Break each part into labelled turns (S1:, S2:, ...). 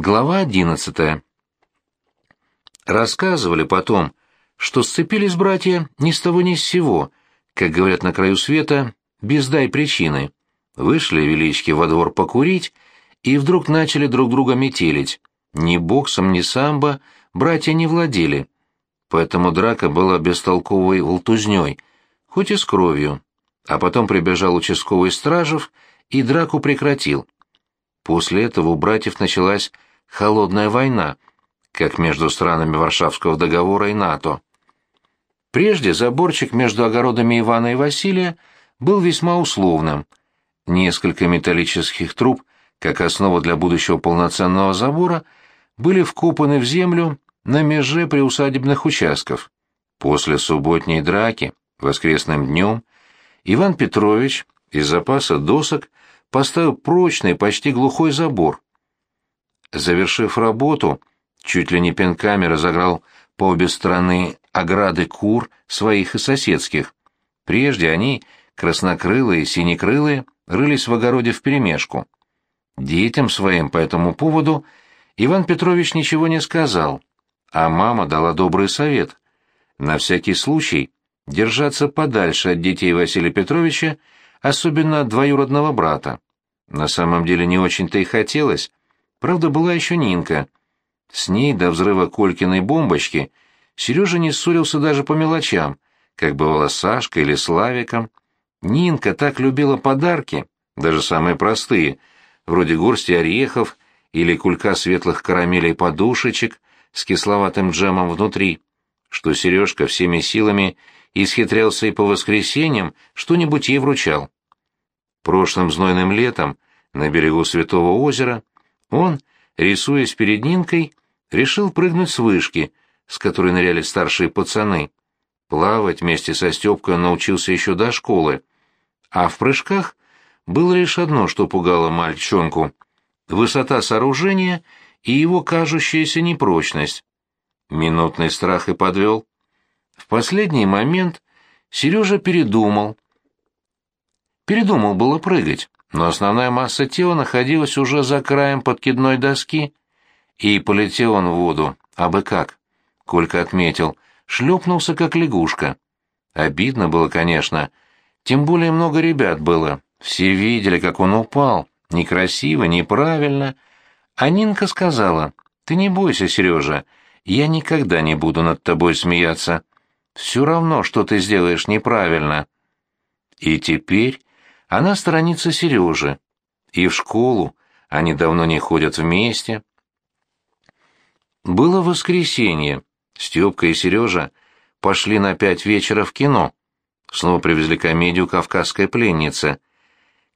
S1: Глава одиннадцатая. Рассказывали потом, что сцепились братья ни с того ни с сего, как говорят на краю света, без дай причины. Вышли велички во двор покурить и вдруг начали друг друга метелить. Ни боксом, ни самбо братья не владели, поэтому драка была бестолковой волтузней, хоть и с кровью. А потом прибежал участковый стражев и драку прекратил. После этого у братьев началась холодная война, как между странами Варшавского договора и НАТО. Прежде заборчик между огородами Ивана и Василия был весьма условным. Несколько металлических труб, как основа для будущего полноценного забора, были вкопаны в землю на меже приусадебных участков. После субботней драки, воскресным днем, Иван Петрович из запаса досок поставил прочный, почти глухой забор. Завершив работу, чуть ли не пинками разограл по обе стороны ограды кур своих и соседских. Прежде они, краснокрылые, синекрылые, рылись в огороде вперемешку. Детям своим по этому поводу Иван Петрович ничего не сказал, а мама дала добрый совет. На всякий случай держаться подальше от детей Василия Петровича, особенно от двоюродного брата. На самом деле не очень-то и хотелось. Правда, была еще Нинка. С ней до взрыва Колькиной бомбочки Сережа не ссорился даже по мелочам, как бывало с Сашкой или Славиком. Нинка так любила подарки, даже самые простые, вроде горсти орехов или кулька светлых карамелей подушечек с кисловатым джемом внутри, что Сережка всеми силами исхитрялся и по воскресеньям что-нибудь ей вручал. Прошлым знойным летом на берегу Святого озера он, рисуясь перед Нинкой, решил прыгнуть с вышки, с которой ныряли старшие пацаны. Плавать вместе со Степкой он научился еще до школы. А в прыжках было лишь одно, что пугало мальчонку — высота сооружения и его кажущаяся непрочность. Минутный страх и подвел. В последний момент Сережа передумал. Передумал было прыгать, но основная масса тела находилась уже за краем подкидной доски, и полетел он в воду, а бы как. Колька отметил, шлепнулся как лягушка. Обидно было, конечно, тем более много ребят было. Все видели, как он упал, некрасиво, неправильно. А Нинка сказала, «Ты не бойся, Сережа, я никогда не буду над тобой смеяться. Все равно, что ты сделаешь неправильно». И теперь она сторонится Сережи. И в школу они давно не ходят вместе. Было воскресенье. Степка и Сережа пошли на пять вечера в кино. Снова привезли комедию «Кавказская пленница».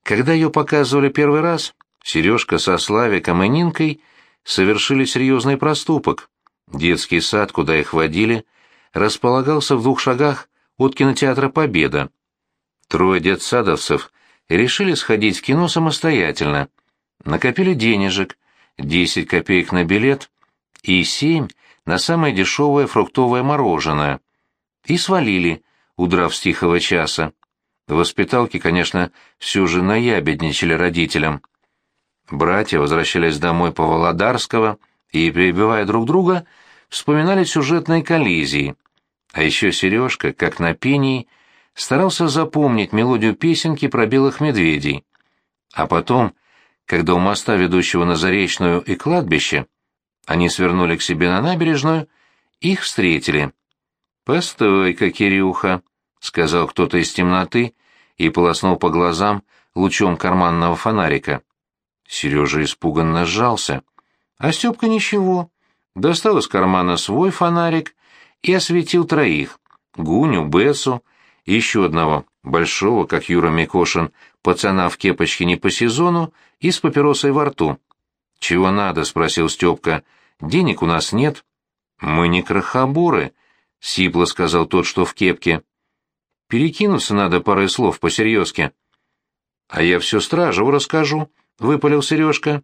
S1: Когда ее показывали первый раз, Сережка со Славиком и Нинкой совершили серьезный проступок. Детский сад, куда их водили, располагался в двух шагах от кинотеатра «Победа». Трое детсадовцев решили сходить в кино самостоятельно. Накопили денежек, 10 копеек на билет и 7 на самое дешевое фруктовое мороженое. И свалили, удрав с тихого часа. Воспиталки, конечно, все же наябедничали родителям. Братья возвращались домой по Володарского и, перебивая друг друга, вспоминали сюжетные коллизии. А еще Сережка, как на пении, старался запомнить мелодию песенки про белых медведей. А потом, когда у моста, ведущего на Заречную и кладбище, они свернули к себе на набережную, их встретили. «Постой-ка, Кирюха», — сказал кто-то из темноты и полоснул по глазам лучом карманного фонарика. Сережа испуганно сжался. А Степка ничего. Достал из кармана свой фонарик и осветил троих — Гуню, Бесу еще одного, большого, как Юра Микошин, пацана в кепочке не по сезону и с папиросой во рту. «Чего надо?» — спросил Степка. «Денег у нас нет». «Мы не крохоборы», — сипло сказал тот, что в кепке. «Перекинуться надо парой слов по-серьезки». «А я все стражу расскажу», — выпалил Сережка.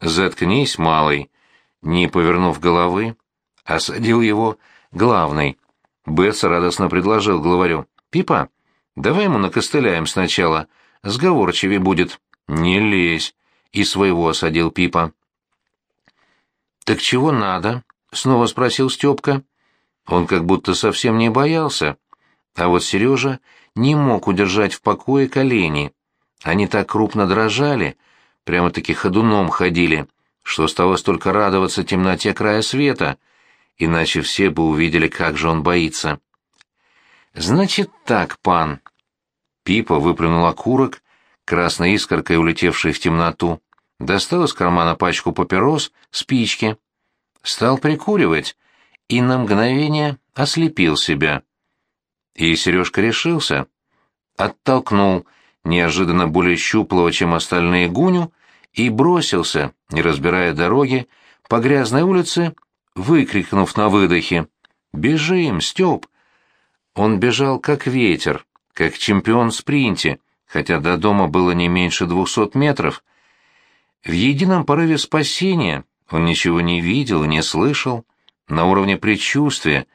S1: «Заткнись, малый», — не повернув головы, осадил его главный. Бесс радостно предложил главарю. Пипа, давай ему накостыляем сначала, сговорчивее будет. Не лезь, и своего осадил Пипа. «Так чего надо?» — снова спросил Степка. Он как будто совсем не боялся, а вот Сережа не мог удержать в покое колени. Они так крупно дрожали, прямо-таки ходуном ходили, что оставалось только радоваться темноте края света, иначе все бы увидели, как же он боится. «Значит так, пан». Пипа выплюнул окурок, красной искоркой улетевшей в темноту, достал из кармана пачку папирос, спички, стал прикуривать и на мгновение ослепил себя. И Сережка решился, оттолкнул неожиданно более щуплого, чем остальные гуню, и бросился, не разбирая дороги, по грязной улице, выкрикнув на выдохе «Бежим, Степ!». Он бежал как ветер, как чемпион в спринте, хотя до дома было не меньше двухсот метров. В едином порыве спасения он ничего не видел и не слышал, на уровне предчувствия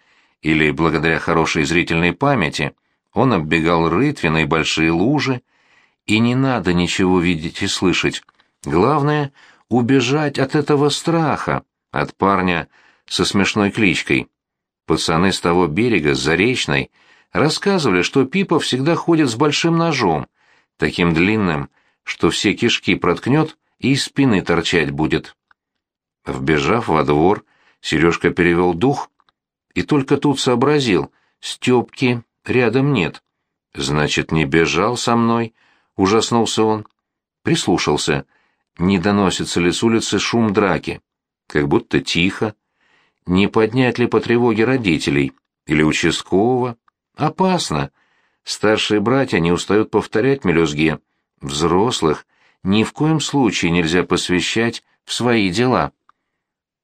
S1: или благодаря хорошей зрительной памяти он оббегал рытвины и большие лужи, и не надо ничего видеть и слышать. Главное — убежать от этого страха, от парня со смешной кличкой. Пацаны с того берега, с Заречной, рассказывали, что Пипа всегда ходит с большим ножом, таким длинным, что все кишки проткнет и из спины торчать будет. Вбежав во двор, Сережка перевел дух и только тут сообразил, Степки рядом нет. Значит, не бежал со мной, ужаснулся он. Прислушался, не доносится ли с улицы шум драки. Как будто тихо. Не поднять ли по тревоге родителей или участкового? Опасно. Старшие братья не устают повторять мелюзге. Взрослых ни в коем случае нельзя посвящать в свои дела.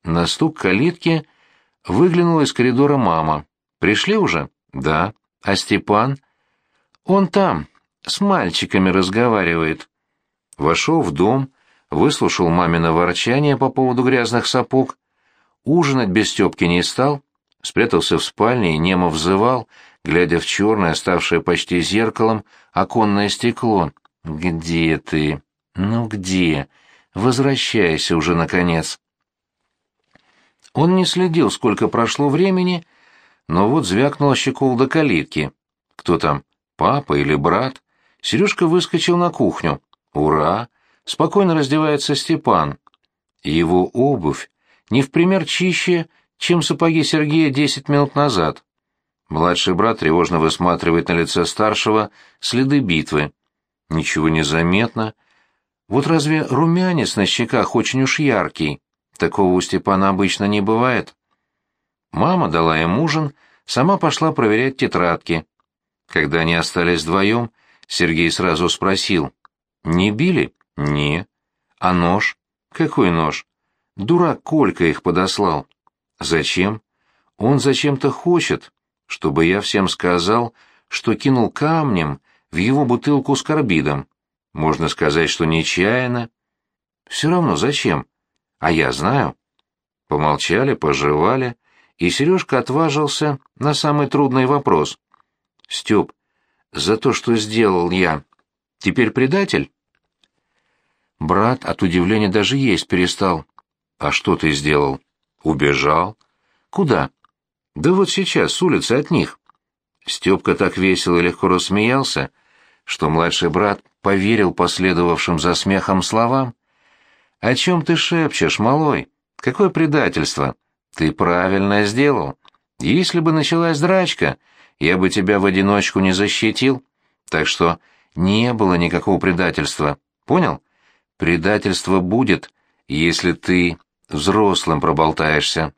S1: На стук калитки выглянула из коридора мама. «Пришли уже?» «Да». «А Степан?» «Он там, с мальчиками разговаривает». Вошел в дом, выслушал мамино ворчание по поводу грязных сапог, ужинать без Степки не стал, спрятался в спальне и немо взывал, глядя в черное, ставшее почти зеркалом, оконное стекло. «Где ты? Ну где? Возвращайся уже, наконец!» Он не следил, сколько прошло времени, но вот звякнула щеколда калитки. Кто там, папа или брат? Сережка выскочил на кухню. Ура! Спокойно раздевается Степан. Его обувь не в пример чище, чем сапоги Сергея десять минут назад. Младший брат тревожно высматривает на лице старшего следы битвы. Ничего не заметно. Вот разве румянец на щеках очень уж яркий? Такого у Степана обычно не бывает. Мама дала им ужин, сама пошла проверять тетрадки. Когда они остались вдвоем, Сергей сразу спросил. «Не били?» «Не». «А нож?» «Какой нож?» «Дурак Колька их подослал». «Зачем?» «Он зачем-то хочет, чтобы я всем сказал, что кинул камнем в его бутылку с карбидом. Можно сказать, что нечаянно». «Все равно зачем?» А я знаю. Помолчали, пожевали, и Сережка отважился на самый трудный вопрос. Степ, за то, что сделал я, теперь предатель? Брат от удивления даже есть перестал. А что ты сделал? Убежал. Куда? Да вот сейчас, с улицы от них. Степка так весело и легко рассмеялся, что младший брат поверил последовавшим за смехом словам. «О чем ты шепчешь, малой? Какое предательство? Ты правильно сделал. Если бы началась драчка, я бы тебя в одиночку не защитил. Так что не было никакого предательства. Понял? Предательство будет, если ты взрослым проболтаешься».